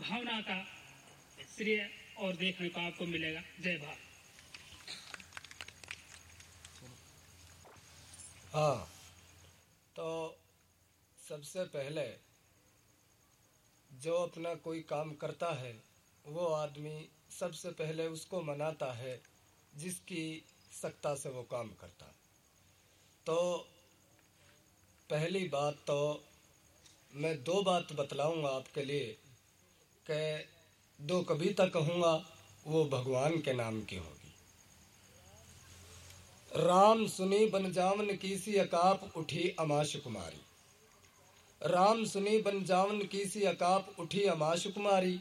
भावना का श्रेय और देखने को आपको मिलेगा। जय भारत। हाँ तो सबसे पहले जो अपना कोई काम करता है, वो आदमी सबसे पहले उसको मनाता है, जिसकी सत्ता से वो काम करता है। तो पहली बात तो मैं दो बात बतलाऊँगा आपके लिए। कि दो कविता कहूँगा, वो भगवान के नाम की होगी। राम सुनी बन जावन की सी अकाप उठी अमाश कुमारी। राम सुनी बन जावन की सी अकाप उठी अमाश कुमारी।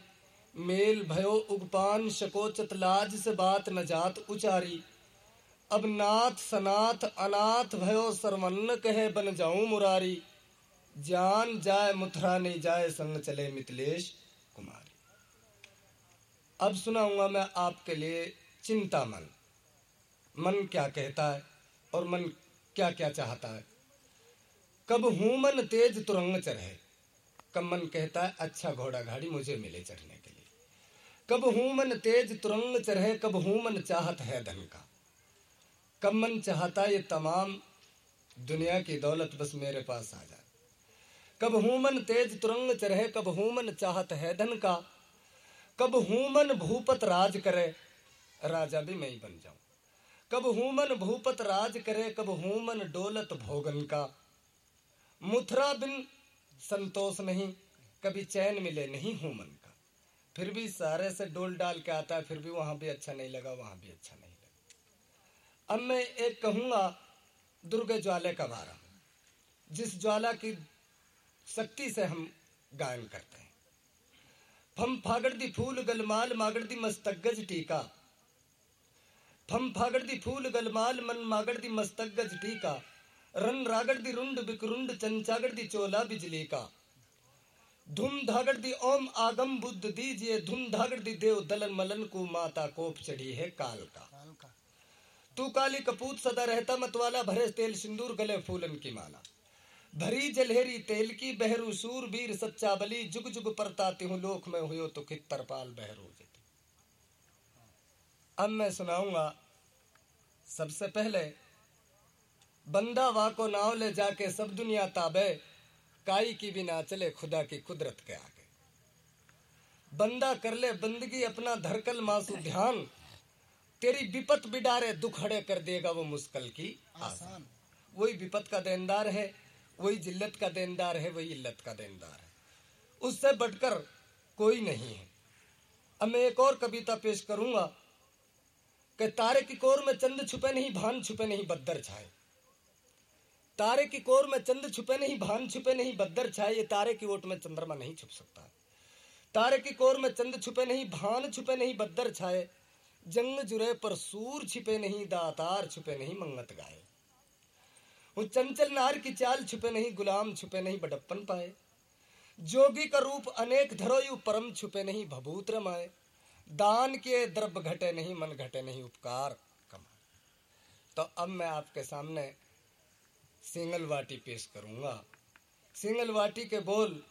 मेल भयो उगपान शकोचत लाज से बात न जात उचारी। अब नाथ सनाथ अनाथ भयो सरवन्न कहे बन जाऊँ मुरारी। जान जाए मुथरा नहीं जाए संग चले कुमारी अब सुनाऊँगा मैं आपके लिए चिंता मन। मन क्या कहता है और मन क्या क्या चाहता है? कब हूँ मन तेज तुरंग चढ़े। कब मन कहता है अच्छा घोड़ा घाड़ी मुझे मिले चढ़ने के लिए। कब हूँ मन तेज तुरंग चढ़े, कब हूँ मन चाहत है धन का। कब मन चाहता ये तमाम दुनिया की दौलत बस मेरे पास आ जाए। कब हूँ मन तेज तुरंग चढ़े, कब हूँ मन चाहत है धन का। कब हूँ मन भूपत राज करे, राजा भी मैं ही बन जाऊँ। कब हूँ मन भूपत राज करे, कब हूँ मन डोलत भोगन का। मुथरा बिन संतोष नहीं, कभी चैन मिले नहीं हूँ मन का। फिर भी सारे से डोल डाल के आता है, फिर भी वहाँ भी अच्छा नहीं लगा, वहाँ भी अच्छा नहीं लगा। अब मैं एक कहूँगा, दुर्गे ज्वाला का बारा जिस ज्वाला की शक्ति से हम गायन करते फम फागड़ दी फूल गलमाल मागड़ दी मस्तगज टीका। फम फागड़ दी फूल गलमाल मन मागड़ दी मस्तगज टीका। रन रागड़ दी रुंड बिकरुंड चंचागड़ दी चोला बिजली का धुम धागड़ दी ओम आगम बुद्ध दीजिए धुम धागड़ दी देव दलन मलन को माता कोप चढ़ी है काल का तू काली कपूत सदा रहता मतवाला भरे तेल सिंदूर गले फूलन की माला। भरी जलहेरी तेल की बहरू सूर वीर सच्चा बली जुग जुग परताती हूँ लोक में हुयो तो कित तरपाल बहरू जती। अब मैं सुनाऊँगा सबसे पहले बंदा वा को नाव ले जाके सब दुनिया ताबे काई की भी ना चले खुदा की कुदरत के आगे। बंदा कर ले बंदगी अपना धरकल मासू ध्यान तेरी विपत बिडारे दुख हड़े कर देगा वो मुश्किल की आसान। वही विपत का देनदार है वही जिल्लत का देनदार है, वही इल्लत का देनदार है। उससे बढ़कर कोई नहीं है। अब मैं एक और कविता पेश करूँगा कि तारे की कोर में चंद छुपे नहीं, भान छुपे नहीं, बद्दर छाए। तारे की कोर में चंद छुपे नहीं, भान छुपे नहीं, बद्दर छाए, ये तारे की ओट में चंद्रमा नहीं छुप सकता। तारे की कोर में चंद छुपे नहीं, भान छुपे नहीं, बद्दर छाए, जंग जुरे पर सूर छिपे नहीं, दातार छुपे नहीं, मंगत गाए। वो चंचल नार की चाल छुपे नहीं, गुलाम छुपे नहीं, बडप्पन पाए। जोगी का रूप अनेक धरो यु परम छुपे नहीं भभूत रमाए दान के द्रव्य घटे नहीं, मन घटे नहीं, उपकार कमाए। तो अब मैं आपके सामने सिंगल वाटी पेश करूँगा। सिंगल वाटी के बोल,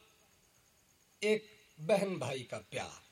एक बहन भाई का प्यार।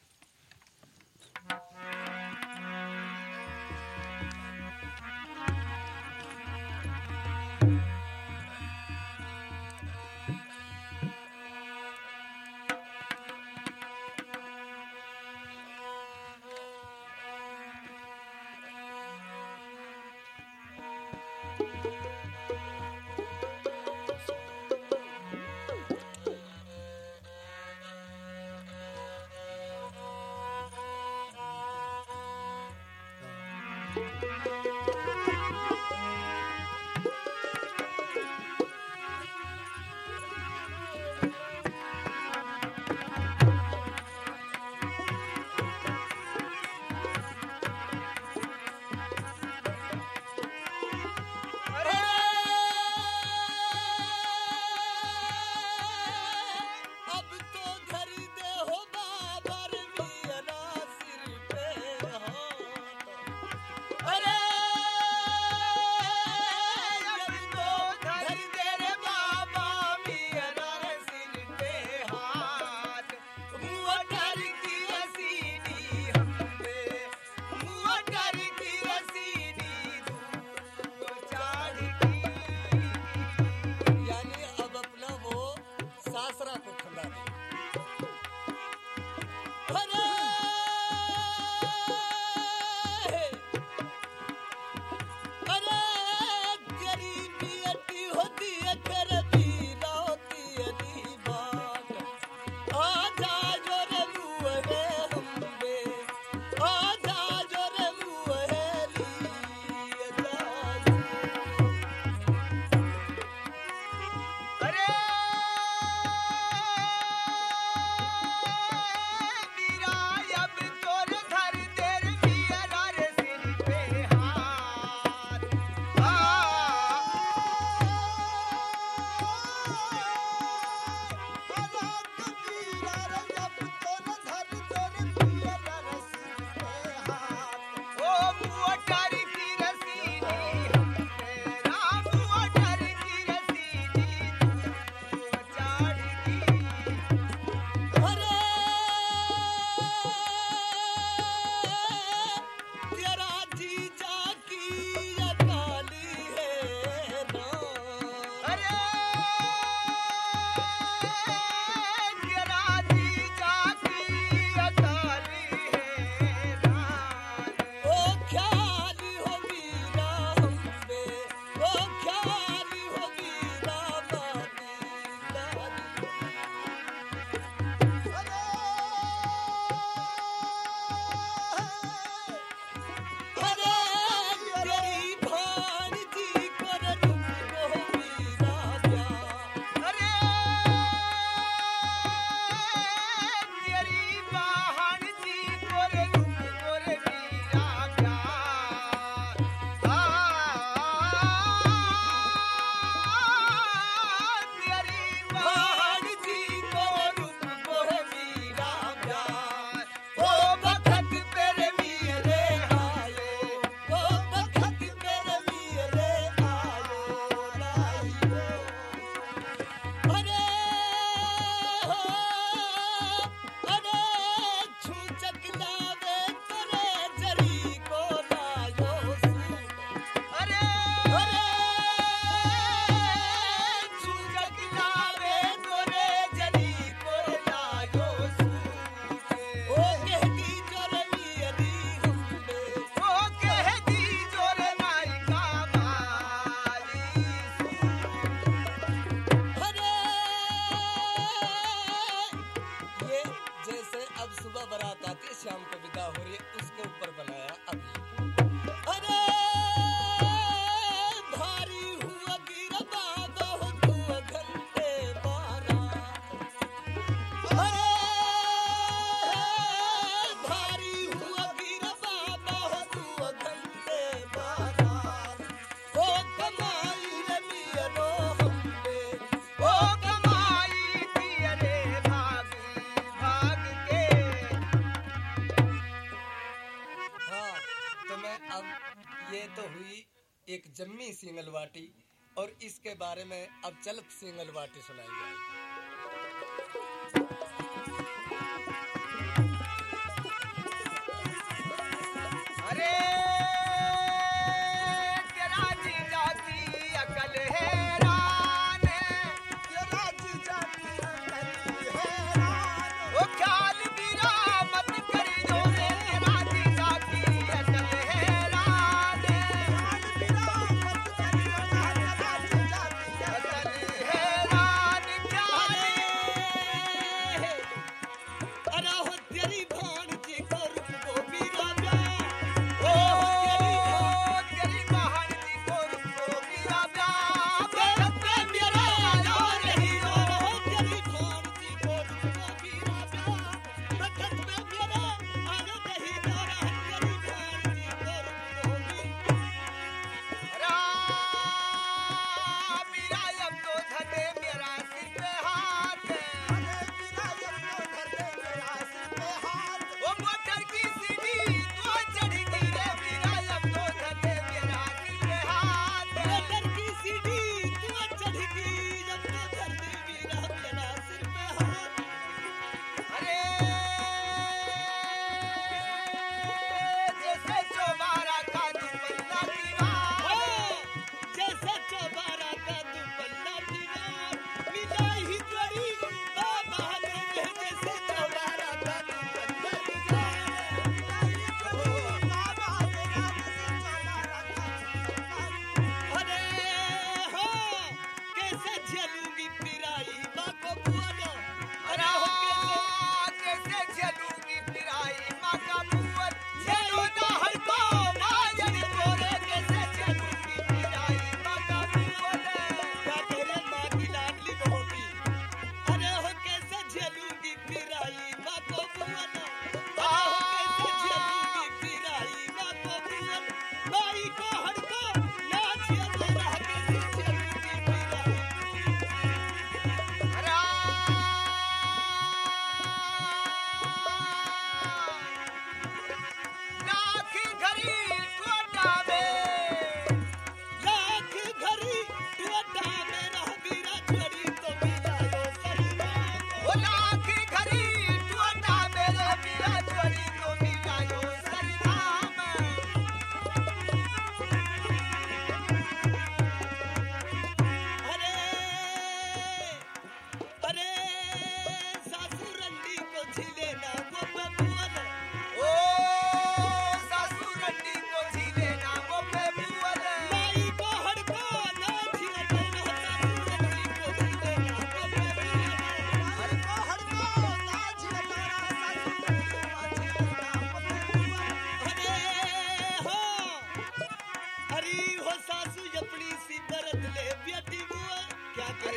सिंगल वाटी और इसके बारे में अब चलत सिंगल वाटी सुनाएँगे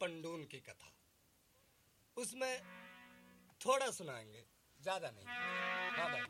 पंडून की कथा। उसमें थोड़ा सुनाएँगे ज़्यादा नहीं। हाँ भाई।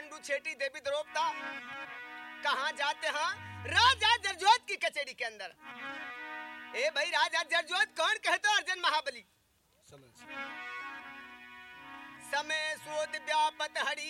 पंडू छेटी देवी द्रोपता कहा जाते हैं? राजा जरजोत की कचेरी के अंदर। ए भाई, राजा जरजोत कौन कहते अर्जन महाबली? समय सोत व्यापत, हरि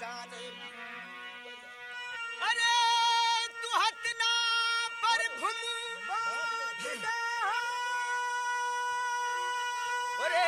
जाने। अरे तू हतना पर भूम अरे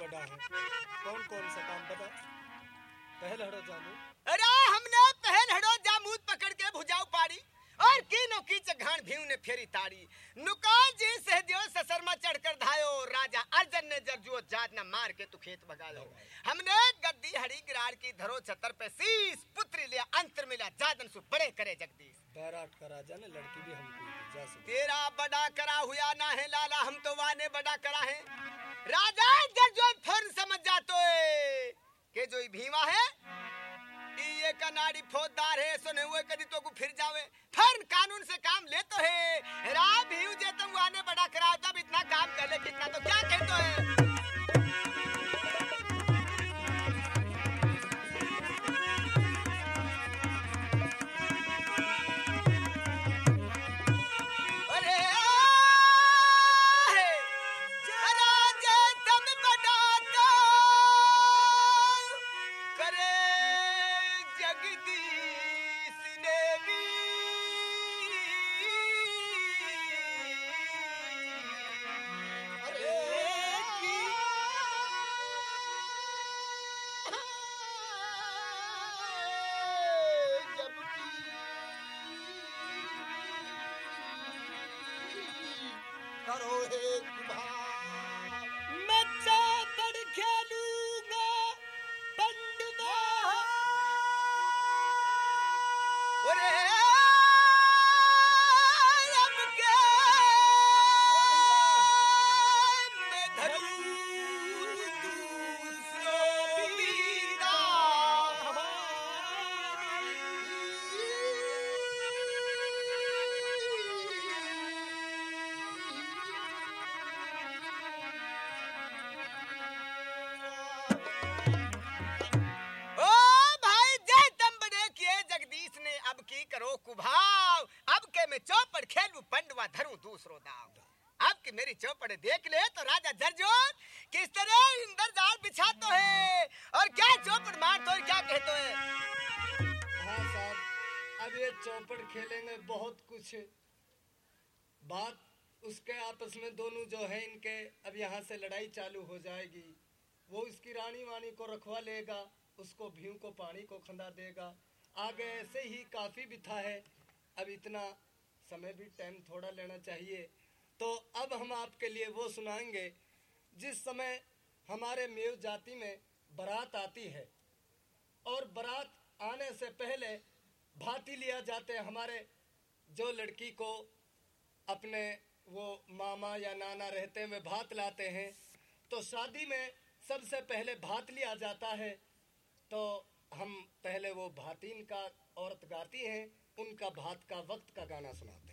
बड़ा है। कौन कौन सा काम बता पहल हड़ो जामू। अरे हमने पहल हड़ो जामुन पकड़ के भुजाओ पारी। और कीनो कीच चघान भीव ने फेरी तारी। नुका जी से दियो ससरमा चढ़कर धायो। राजा अर्जन ने जरजुओ जात न मार के तू खेत भगा लो हमने गद्दी हड़ी गिरार की धरो छतर पे शीश पुत्री लिया अंतर मिला जादन सु बड़े करे जगदीश। बैराट का राजा ने लड़की भी हमको तेरा बड़ा करा हुआ ना है लाला हम तो वाने बड़ा करा है। राजा जर जो फ़ौरन समझ जातो है के जो भीमा है ये कनाड़ी फौजदार है, सुने हुए कदी तो को फिर जावे। फ़ौरन कानून से काम ले तो है। राम भीव जे तुम आने बड़ा करा जब इतना काम कर ले, कितना तो क्या कहते है? उसके आपस में दोनों जो है, इनके अब यहाँ से लड़ाई चालू हो जाएगी। वो उसकी रानी वानी को रखवा लेगा, उसको भीव को पानी को खंदा देगा। आगे ऐसे ही काफ़ी बिथा है। अब इतना समय भी टाइम थोड़ा लेना चाहिए। तो अब हम आपके लिए वो सुनाएँगे, जिस समय हमारे मेव जाति में बारात आती है। और बारात आने से पहले भाती लिया जाते हमारे जो लड़की को अपने वो मामा या नाना रहते हुए भात लाते हैं तो शादी में सबसे पहले भात लिया जाता है। तो हम पहले वो भातीन का औरत गाती हैं, उनका भात का वक्त का गाना सुनाते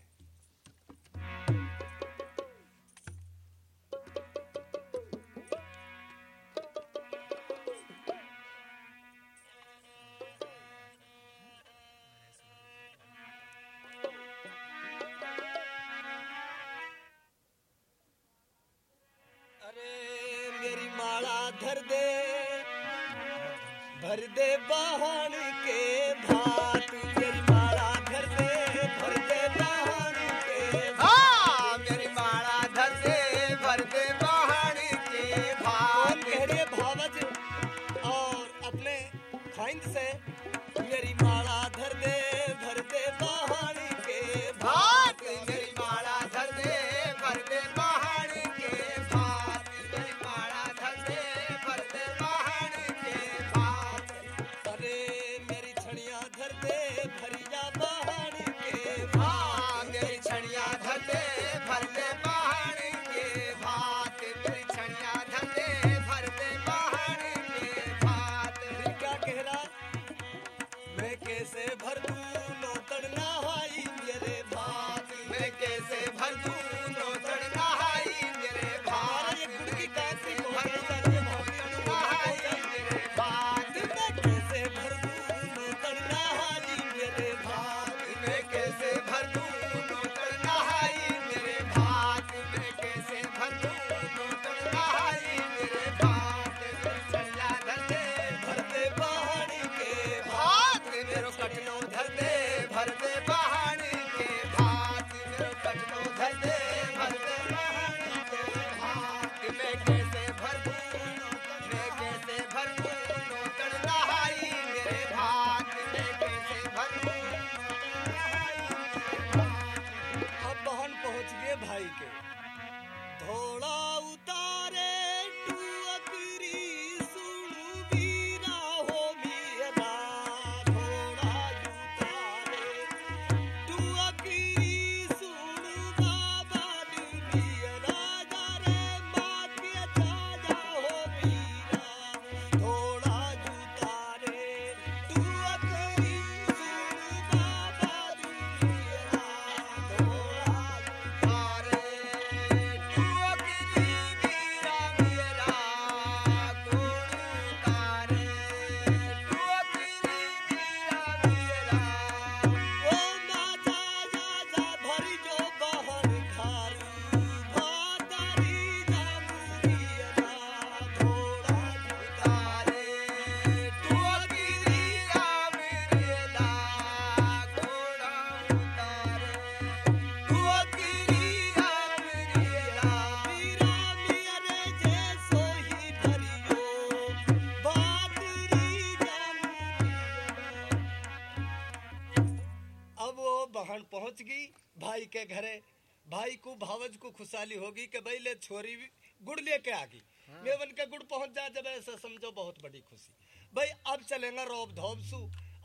के घरे भाई को भावज को खुशहाली होगी कि भाई ले छोरी गुड़ लेके आ गई। मेवन के गुड़ पहुँच जा जब ऐसा समझो बहुत बड़ी खुशी। भाई अब चलेगा रोब धोब सू।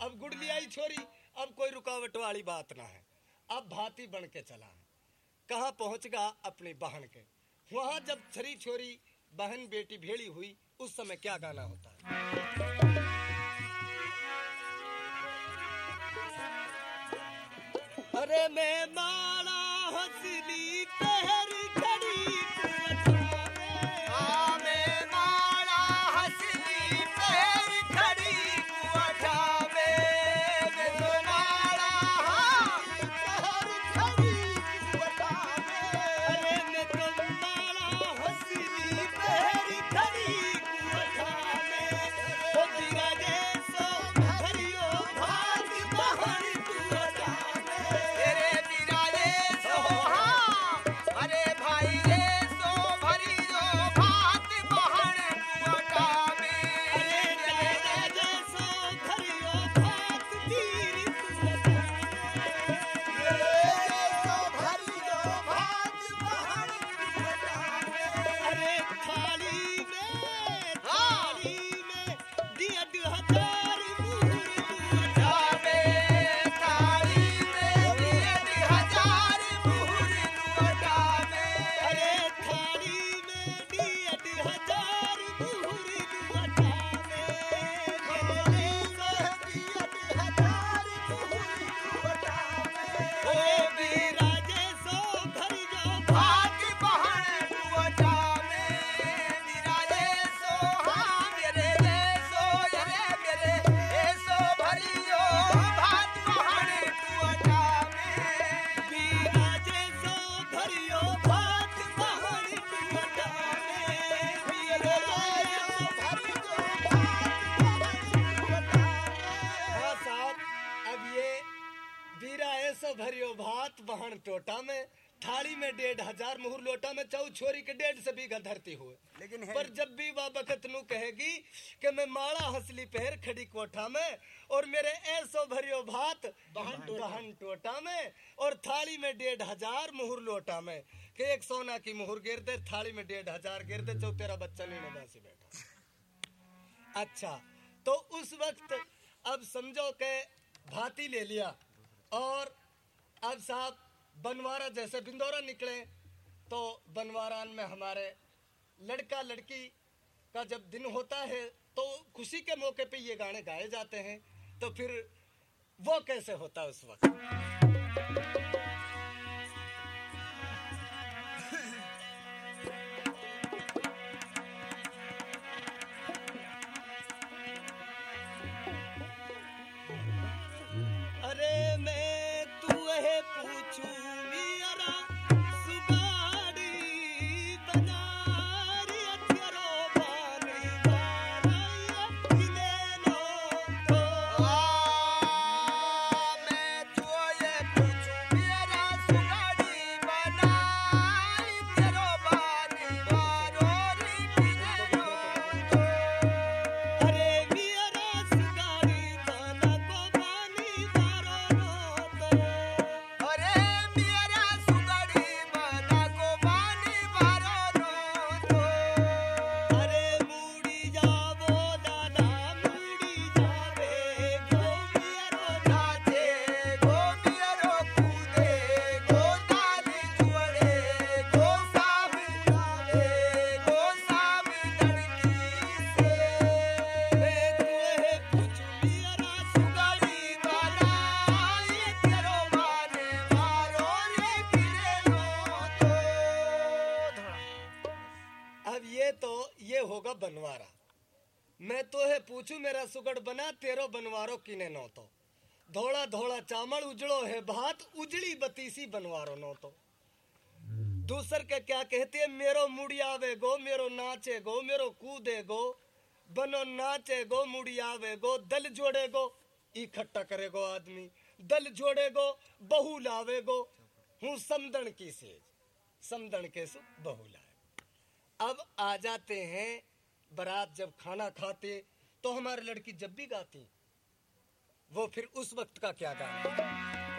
अब गुड़ ले आई छोरी अब कोई रुकावट वाली बात ना है। अब भाती बन के चला है। कहाँ पहुँच गया अपनी बहन के? वहाँ जब छरी छोरी बहन बेटी भेड़ी हुई उस समय क्या गाना होता है? अरे मैं माला हसली पहर में डेढ़ हज़ार मुहर लोटा में चाऊ छोरी के डेढ़ से बीघा धरती हुए। लेकिन पर जब भी वह बखत नु कहेगी कि मैं माड़ा हंसली पहर खड़ी कोठा में और मेरे ऐसो भरियो भात बहन बहन टोटा। में और थाली में डेढ़ हज़ार मुहर लोटा में कि एक सोना की मुहर गिर दे थाली में डेढ़ हज़ार गिर दे चौ तेरा बच्चा लेने नबा से बैठा। अच्छा तो उस वक्त अब समझो के भाती ले लिया और अब साहब बनवारा जैसे बिंदौरा निकले तो बनवारान में हमारे लड़का लड़की का जब दिन होता है तो खुशी के मौके पे ये गाने गाए जाते हैं। तो फिर वो कैसे होता है उस वक्त? सुगड़ बना, तेरो बनवारो किने नो तो धोड़ा धोड़ा चामड़ उजड़ो है भात, उजड़ी बतीसी बनवारो नो तो दूसर के क्या कहते हैं मेरो मुड़ियावे गो, मेरो नाचे गो, मेरो कूदे गो, बनो नाचे गो मुड़ियावे गो, दल जोड़े गो। इकट्ठा करे गो आदमी। दल जोड़े गो, बहु लावे गो। हूँ समदन की सेज। समदन के सु बहु लावे अब आ जाते हैं, बारात जब खाना खाते तो हमारी लड़की जब भी गाती वो फिर उस वक्त का क्या गाना?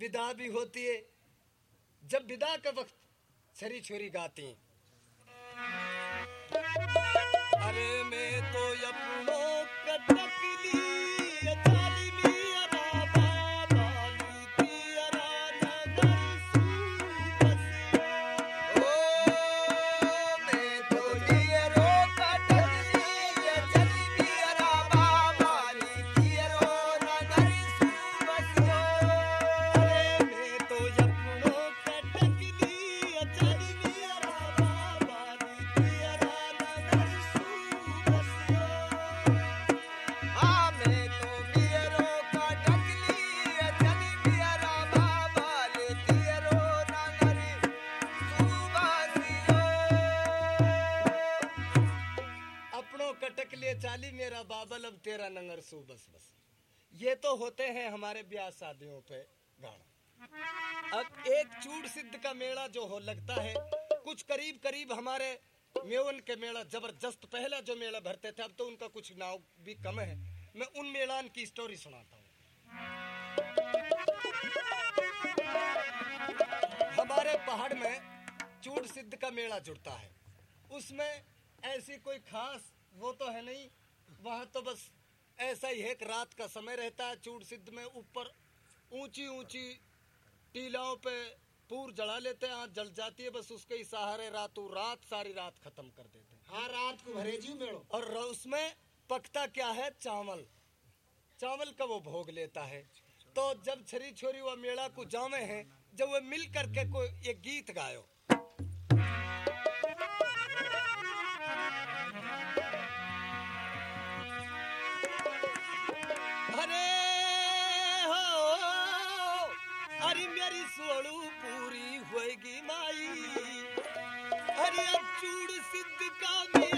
विदा भी होती है। जब विदा का वक्त छरी छोरी गाती हैं। अरे मैं तो अपनों कटक तेरा नंगर सू, बस बस। ये तो होते हैं हमारे ब्याह शादियों पे गाना। अब एक चूड़ सिद्ध का मेला जो हो, लगता है, कुछ करीब करीब हमारे मेवन के मेला, ज़बरदस्त पहला जो मेला भरते थे, अब तो उनका कुछ नाव भी कम है। मैं उन मेलान की स्टोरी सुनाता हूँ। हमारे पहाड़ में चूड़ सिद्ध का मेला जुड़ता है। उसमें ऐसी कोई खास वो तो है नहीं, वहाँ तो बस ऐसा ही है कि रात का समय रहता है चूड़ सिद्ध में ऊपर ऊँची ऊँची टीलाओं पे पूर जला लेते हैं आँच जल जाती है बस उसके ही सहारे रातों रात सारी रात खत्म कर देते हैं। हाँ रात को भरेजी मेड़ो। और उसमें पकता क्या है? चावल। चावल का वो भोग लेता है। तो जब छरी छोरी व मेला को जावे हैं जब वे मिल करके कोई एक गीत गायो मेरी सोड़ू पूरी होएगी माई। अरे अब चूड़ सिद्ध का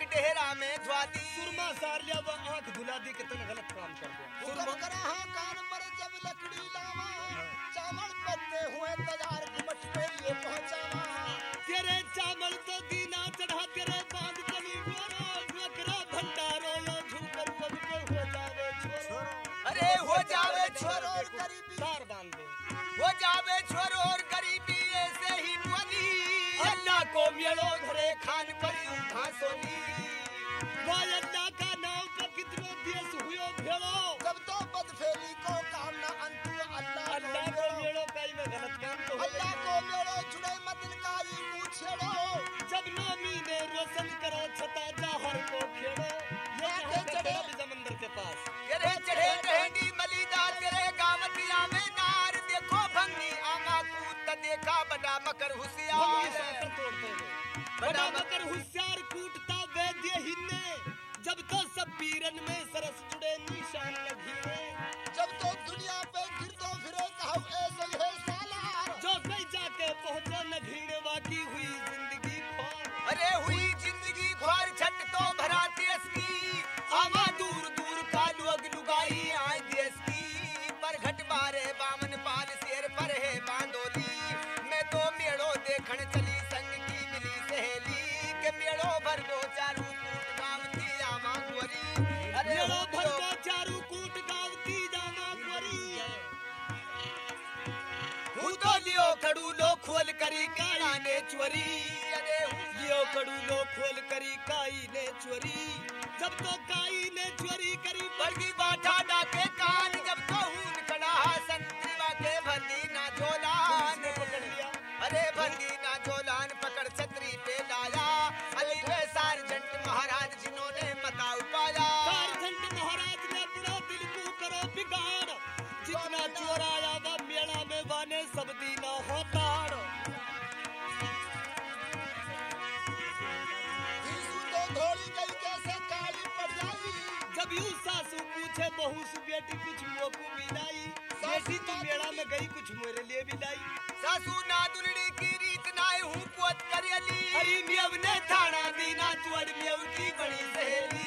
डेहरा में ज्वादी सुरमा सार लिया वो आँख धुला दी कितने गलत काम कर दिया। सुरमो। करा कान पर जब लकड़ी लावा। चावल पत्ते हुए तैयार कुमट पे ये पहुंचावा। तेरे चावल तो दीना चढ़ा तेरे बाँध कभी गोरा डोकरा भंडारो यो झूकर पग पे हो जावे छोरो। अरे हो जावे छोरो और गरीबी। तार बाँध दो। हो जावे छोरो और गरीबी ऐसे ही बोली अल्लाह को मेलो घरे खान पर सोनी। वो यज्ञा का नाम तो कितनो देश हुयो भेड़ो? जब तो पद फैली को काम ना अंत अल्लाह अल्लाह को मेड़ो काई में गलत काम तो अल्लाह को मेड़ो छुड़े मतिन का ये मुँह छेड़ो। जब नामी ने रोशन करो छता जाहर को खेड़ो। ये कहे चढ़े। मंदिर के पास। करे चढ़े कहंडी मलीदार करे गावतिया में नार। देखो भंगी आमा कूद देखा बड़ा मकर हुसियार तोड़ते हैं। बड़ा मकर होशियार कूटता वैद्य हिन्ने जब तो सब पीरन में सरस जुड़े निशान लगी जब तो दुनिया पे गिरतो फिरे कहब ए संघे साला। जो सही जाके पहुंचो न बाकी हुई खोल करी काला ने चोरी अरे यो कड़ू लो खोल करी काई ने चोरी जब तो काई ने चोरी करी बड़ी सासू ना दुलड़ी की रीत नाय हूँ पोत करियली हरी मेव ने थाना दीना चोड़ मेव की बड़ी सहेली।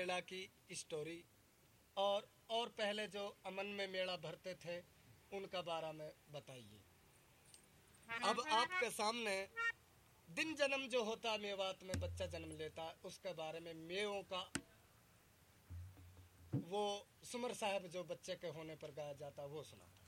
मेला की स्टोरी और और पहले जो अमन में मेला भरते थे, उनका बारे में बताइए। अब आपके सामने दिन जन्म जो होता, मेवात में बच्चा जन्म लेता, उसके बारे में मेवों का वो सुमर साहब जो बच्चे के होने पर गाया जाता, वो सुनाता